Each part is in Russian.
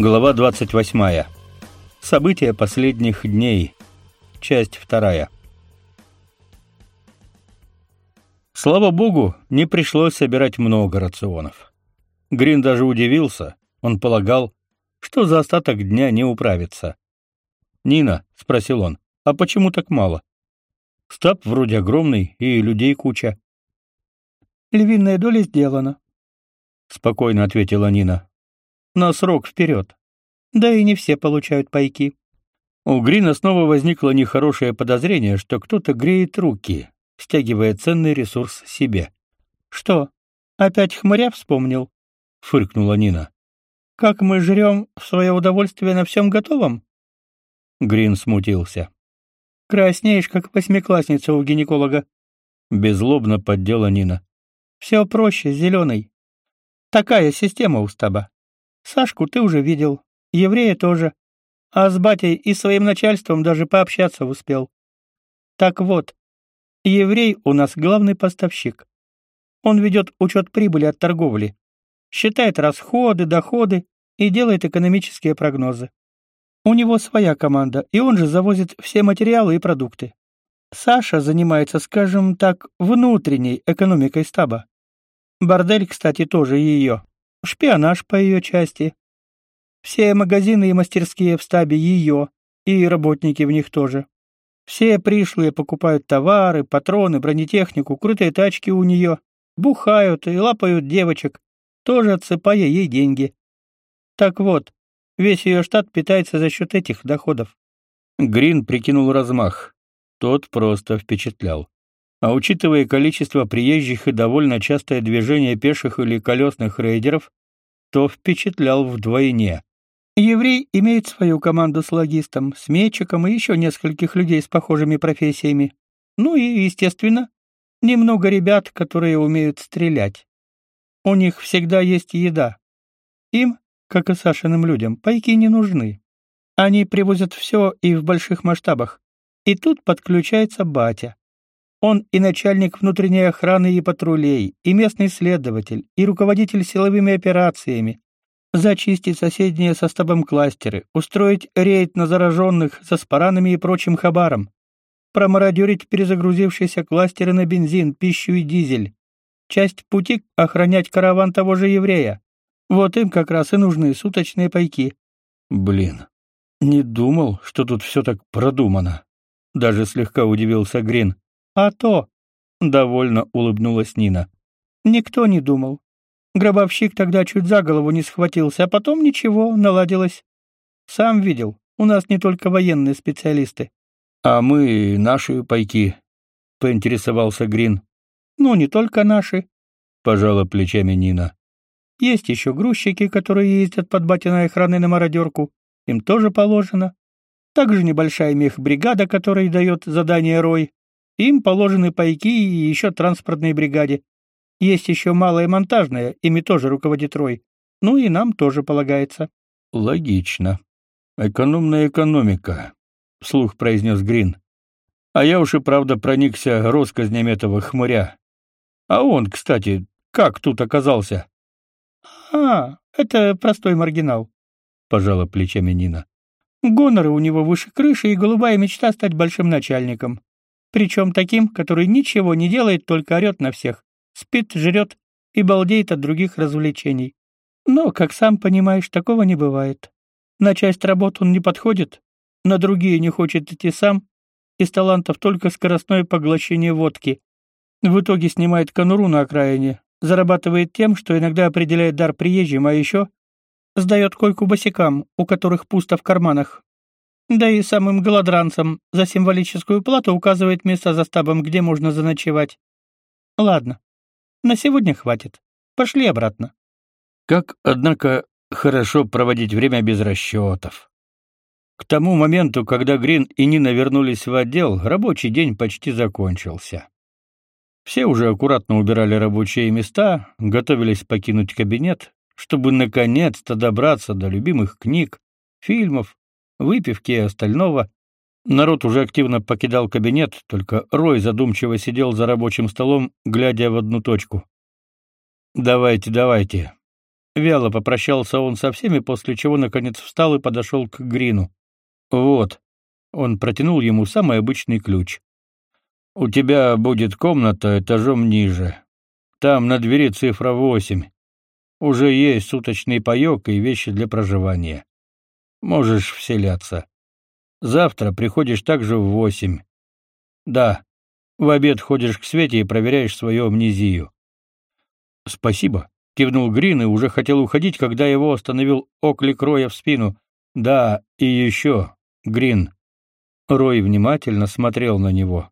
Глава 28. События последних дней. Часть вторая. Слава богу, не пришлось собирать много рационов. Грин даже удивился. Он полагал, что за остаток дня не управится. «Нина», — спросил он, — «а почему так мало? Стаб вроде огромный, и людей куча». «Львиная доля сделана», — спокойно ответила Нина. «На срок вперед. Да и не все получают пайки». У Грина снова возникло нехорошее подозрение, что кто-то греет руки, стягивая ценный ресурс себе. «Что, опять хмыря вспомнил?» — фыркнула Нина. «Как мы жрем в свое удовольствие на всем готовом?» Грин смутился. «Краснеешь, как восьмиклассница у гинеколога». Безлобно поддела Нина. «Все проще, зеленый. Такая система у стаба. Сашку ты уже видел, еврея тоже, а с батей и своим начальством даже пообщаться успел. Так вот, еврей у нас главный поставщик. Он ведет учет прибыли от торговли, считает расходы, доходы и делает экономические прогнозы. У него своя команда, и он же завозит все материалы и продукты. Саша занимается, скажем так, внутренней экономикой стаба. Бордель, кстати, тоже ее. Шпионаж по ее части. Все магазины и мастерские в стабе ее, и работники в них тоже. Все пришлые покупают товары, патроны, бронетехнику, крутые тачки у нее, бухают и лапают девочек, тоже отсыпая ей деньги. Так вот, весь ее штат питается за счет этих доходов. Грин прикинул размах. Тот просто впечатлял. А учитывая количество приезжих и довольно частое движение пеших или колесных рейдеров, то впечатлял вдвойне. Еврей имеет свою команду с логистом, с метчиком и еще нескольких людей с похожими профессиями. Ну и, естественно, немного ребят, которые умеют стрелять. У них всегда есть еда. Им, как и Сашиным людям, пайки не нужны. Они привозят все и в больших масштабах. И тут подключается батя. Он и начальник внутренней охраны и патрулей, и местный следователь, и руководитель силовыми операциями. Зачистить соседние со стабом кластеры, устроить рейд на зараженных со спаранами и прочим хабаром, промародерить перезагрузившиеся кластеры на бензин, пищу и дизель, часть пути охранять караван того же еврея. Вот им как раз и нужны суточные пайки. Блин, не думал, что тут все так продумано. Даже слегка удивился Грин. А то, довольно улыбнулась Нина. Никто не думал. Гробовщик тогда чуть за голову не схватился, а потом ничего, наладилось. Сам видел, у нас не только военные специалисты. А мы наши пайки, поинтересовался Грин. Ну, не только наши, пожала плечами Нина. Есть еще грузчики, которые ездят под батиной охраной на мародерку. Им тоже положено. Также небольшая мехбригада, которая дает задание Рой. Им положены пайки и еще транспортной бригаде. Есть еще малая монтажная, ими тоже руководит Рой. Ну и нам тоже полагается. Логично. Экономная экономика, вслух произнес Грин. А я уж и правда проникся россказнями этого хмыря. А он, кстати, как тут оказался? А, это простой маргинал, пожала плечами Нина. Гоноры у него выше крыши и голубая мечта стать большим начальником. Причем таким, который ничего не делает, только орет на всех, спит, жрет и балдеет от других развлечений. Но, как сам понимаешь, такого не бывает. На часть работ он не подходит, на другие не хочет идти сам, из талантов только скоростное поглощение водки. В итоге снимает конуру на окраине, зарабатывает тем, что иногда определяет дар приезжим, а еще сдает койку босикам, у которых пусто в карманах. Да и самым голодранцам за символическую плату указывает место за стабом, где можно заночевать. Ладно, на сегодня хватит. Пошли обратно. Как, однако, хорошо проводить время без расчетов. К тому моменту, когда Грин и Нина вернулись в отдел, рабочий день почти закончился. Все уже аккуратно убирали рабочие места, готовились покинуть кабинет, чтобы наконец-то добраться до любимых книг, фильмов, выпивки и остального. Народ уже активно покидал кабинет, только Рой задумчиво сидел за рабочим столом, глядя в одну точку. «Давайте, давайте. Вяло попрощался он со всеми, после чего наконец встал и подошел к Грину. Вот. Он протянул ему самый обычный ключ. У тебя будет комната этажом ниже. Там на двери цифра восемь. Уже есть суточный паёк и вещи для проживания. Можешь вселяться. Завтра приходишь также в восемь. Да. В обед ходишь к Свете и проверяешь свою амнезию. Спасибо, кивнул Грин и уже хотел уходить, когда его остановил оклик Роя в спину. Да, и еще, Грин. Рой внимательно смотрел на него.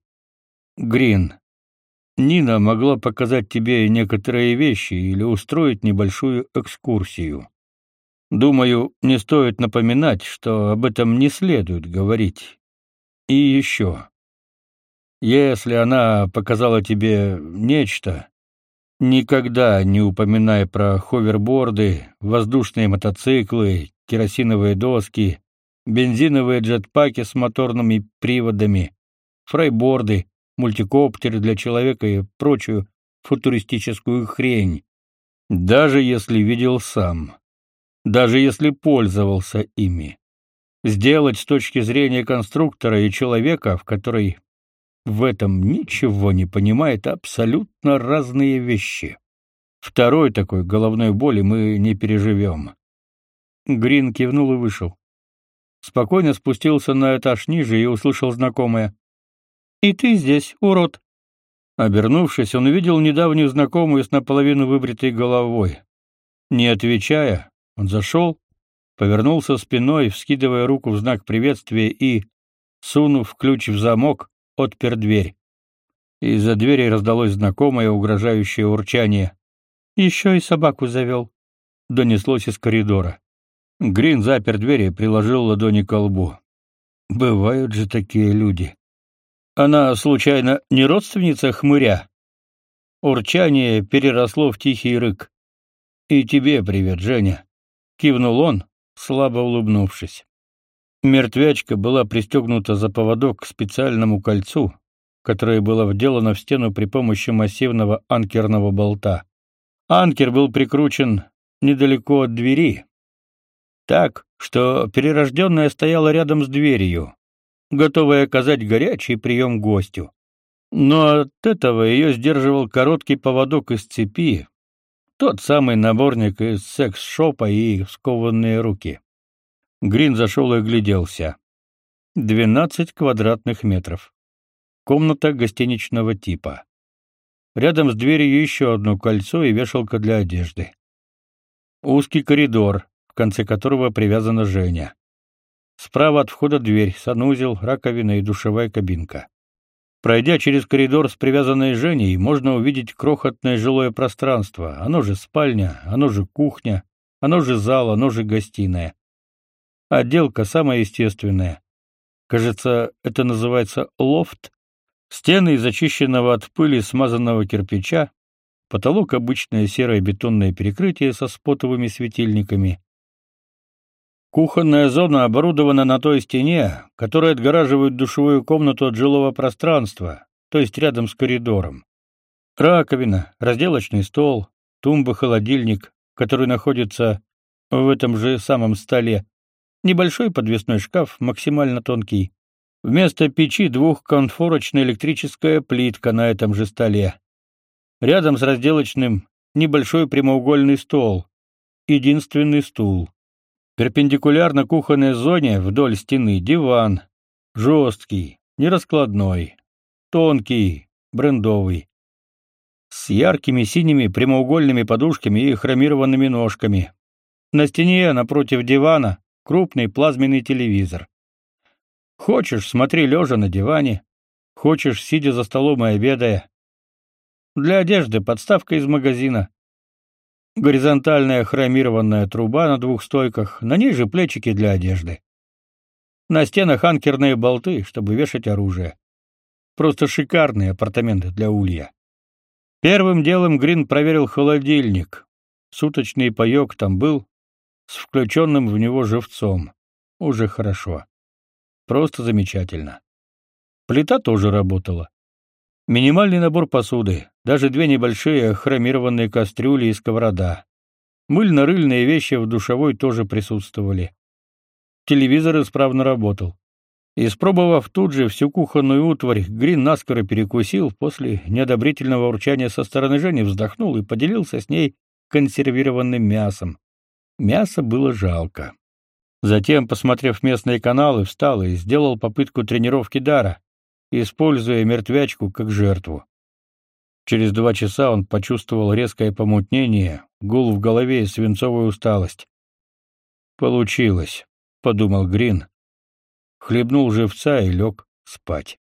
Грин. Нина могла показать тебе некоторые вещи или устроить небольшую экскурсию. Думаю, не стоит напоминать, что об этом не следует говорить. И еще. Если она показала тебе нечто, никогда не упоминай про ховерборды, воздушные мотоциклы, керосиновые доски, бензиновые джетпаки с моторными приводами, фрейборды, мультикоптеры для человека и прочую футуристическую хрень. Даже если видел сам даже если пользовался ими. Сделать с точки зрения конструктора и человека, в который в этом ничего не понимает, абсолютно разные вещи. Второй такой головной боли мы не переживем. Грин кивнул и вышел. Спокойно спустился на этаж ниже и услышал знакомое. «И ты здесь, урод!» Обернувшись, он увидел недавнюю знакомую с наполовину выбритой головой. Не отвечая, он зашел, повернулся спиной, вскидывая руку в знак приветствия и, сунув ключ в замок, отпер дверь. Из-за двери раздалось знакомое угрожающее урчание. «Еще и собаку завел», — донеслось из коридора. Грин запер дверь и приложил ладони к лбу. «Бывают же такие люди. Она, случайно, не родственница хмыря?» Урчание переросло в тихий рык. «И тебе привет, Женя кивнул он, слабо улыбнувшись. Мертвячка была пристегнута за поводок к специальному кольцу, которое было вделано в стену при помощи массивного анкерного болта. Анкер был прикручен недалеко от двери, так, что перерожденная стояла рядом с дверью, готовая оказать горячий прием гостю. Но от этого ее сдерживал короткий поводок из цепи, тот самый наборник из секс-шопа и скованные руки. Грин зашел и огляделся. Двенадцать квадратных метров. Комната гостиничного типа. Рядом с дверью еще одно кольцо и вешалка для одежды. Узкий коридор, в конце которого привязана Женя. Справа от входа дверь, санузел, раковина и душевая кабинка. Пройдя через коридор с привязанной Женей, можно увидеть крохотное жилое пространство, оно же спальня, оно же кухня, оно же зал, оно же гостиная. Отделка самая естественная. Кажется, это называется лофт. Стены из очищенного от пыли смазанного кирпича, потолок обычное серое бетонное перекрытие со спотовыми светильниками. Кухонная зона оборудована на той стене, которая отгораживает душевую комнату от жилого пространства, то есть рядом с коридором. Раковина, разделочный стол, тумба-холодильник, который находится в этом же самом столе, небольшой подвесной шкаф, максимально тонкий. Вместо печи двухконфорочная электрическая плитка на этом же столе. Рядом с разделочным небольшой прямоугольный стол, единственный стул. Перпендикулярно кухонной зоне вдоль стены диван, жесткий, нераскладной, тонкий, брендовый, с яркими синими прямоугольными подушками и хромированными ножками. На стене напротив дивана крупный плазменный телевизор. Хочешь, смотри лежа на диване, хочешь, сидя за столом и обедая. Для одежды подставка из магазина. Горизонтальная хромированная труба на двух стойках, на ней же плечики для одежды. На стенах анкерные болты, чтобы вешать оружие. Просто шикарные апартаменты для улья. Первым делом Грин проверил холодильник. Суточный паёк там был, с включенным в него живцом. Уже хорошо. Просто замечательно. Плита тоже работала. Минимальный набор посуды, даже две небольшие хромированные кастрюли и сковорода. Мыльно-рыльные вещи в душевой тоже присутствовали. Телевизор исправно работал. Испробовав тут же всю кухонную утварь, Грин наскоро перекусил, после неодобрительного урчания со стороны Жени вздохнул и поделился с ней консервированным мясом. Мясо было жалко. Затем, посмотрев местные каналы, встал и сделал попытку тренировки дара, используя мертвячку как жертву. Через два часа он почувствовал резкое помутнение, гул в голове и свинцовую усталость. «Получилось», — подумал Грин. Хлебнул живца и лег спать.